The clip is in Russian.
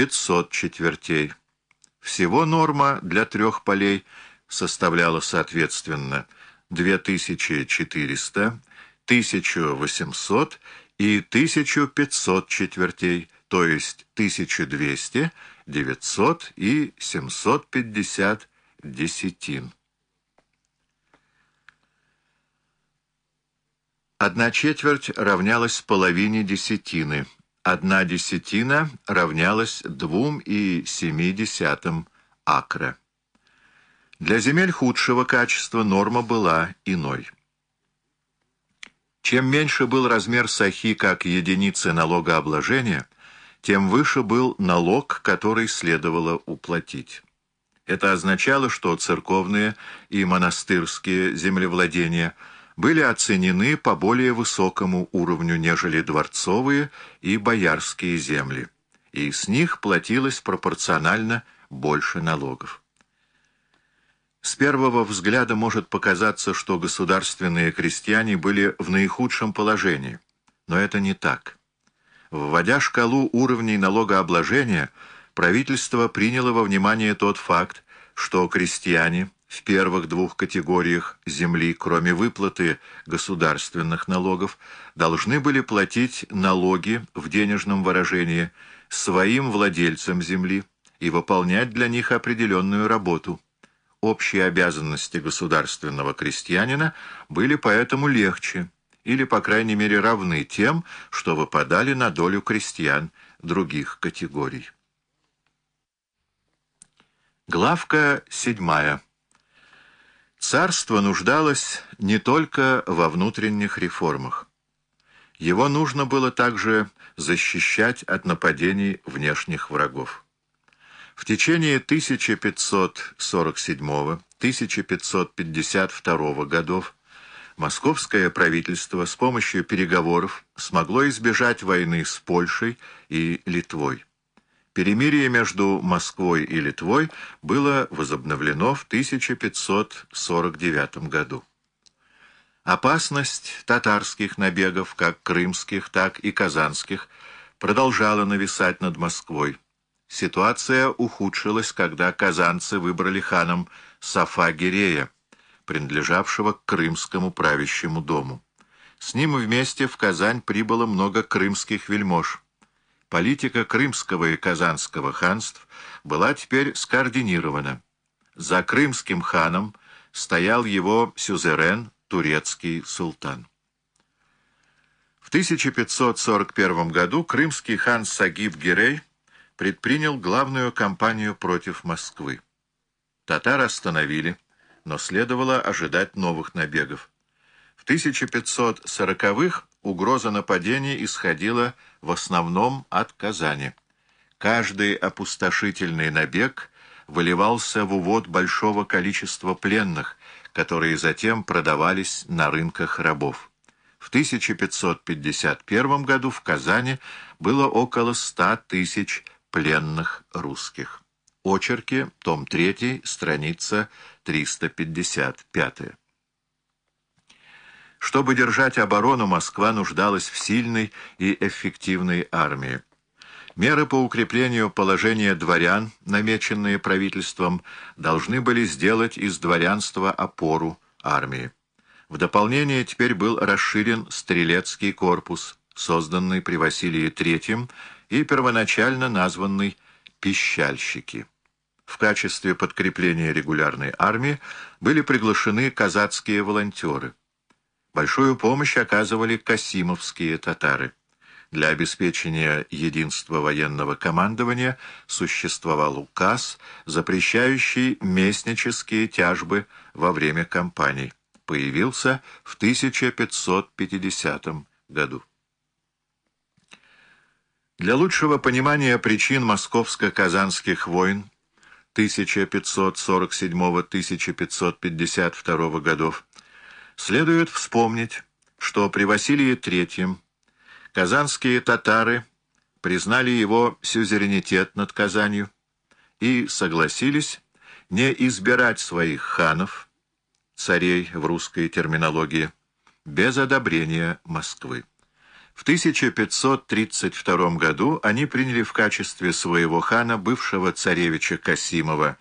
500 четвертей. Всего норма для трех полей составляла соответственно 2400, 1800 и 1500 четвертей, то есть 1200, 900 и 750 десятин. Одна четверть равнялась половине десятины. Одна десятина равнялась двум и семи десятым акра. Для земель худшего качества норма была иной. Чем меньше был размер сахи как единицы налогообложения, тем выше был налог, который следовало уплатить. Это означало, что церковные и монастырские землевладения – были оценены по более высокому уровню, нежели дворцовые и боярские земли, и с них платилось пропорционально больше налогов. С первого взгляда может показаться, что государственные крестьяне были в наихудшем положении, но это не так. Вводя шкалу уровней налогообложения, правительство приняло во внимание тот факт, что крестьяне – в первых двух категориях земли, кроме выплаты государственных налогов, должны были платить налоги в денежном выражении своим владельцам земли и выполнять для них определенную работу. Общие обязанности государственного крестьянина были поэтому легче или, по крайней мере, равны тем, что выпадали на долю крестьян других категорий. Главка седьмая. Царство нуждалось не только во внутренних реформах. Его нужно было также защищать от нападений внешних врагов. В течение 1547-1552 годов московское правительство с помощью переговоров смогло избежать войны с Польшей и Литвой. Перемирие между Москвой и Литвой было возобновлено в 1549 году. Опасность татарских набегов, как крымских, так и казанских, продолжала нависать над Москвой. Ситуация ухудшилась, когда казанцы выбрали ханом Сафа Гирея, принадлежавшего к крымскому правящему дому. С ним вместе в Казань прибыло много крымских вельмож. Политика Крымского и Казанского ханств была теперь скоординирована. За крымским ханом стоял его сюзерен, турецкий султан. В 1541 году крымский хан Сагиб Гирей предпринял главную кампанию против Москвы. Татар остановили, но следовало ожидать новых набегов. В 1540-х угроза нападения исходила в основном от Казани. Каждый опустошительный набег выливался в увод большого количества пленных, которые затем продавались на рынках рабов. В 1551 году в Казани было около 100 тысяч пленных русских. Очерки, том 3, страница 355. Чтобы держать оборону, Москва нуждалась в сильной и эффективной армии. Меры по укреплению положения дворян, намеченные правительством, должны были сделать из дворянства опору армии. В дополнение теперь был расширен стрелецкий корпус, созданный при Василии III и первоначально названный «пищальщики». В качестве подкрепления регулярной армии были приглашены казацкие волонтеры. Большую помощь оказывали касимовские татары. Для обеспечения единства военного командования существовал указ, запрещающий местнические тяжбы во время кампаний. Появился в 1550 году. Для лучшего понимания причин московско-казанских войн 1547-1552 годов Следует вспомнить, что при Василии III казанские татары признали его сюзеренитет над Казанью и согласились не избирать своих ханов, царей в русской терминологии, без одобрения Москвы. В 1532 году они приняли в качестве своего хана бывшего царевича Касимова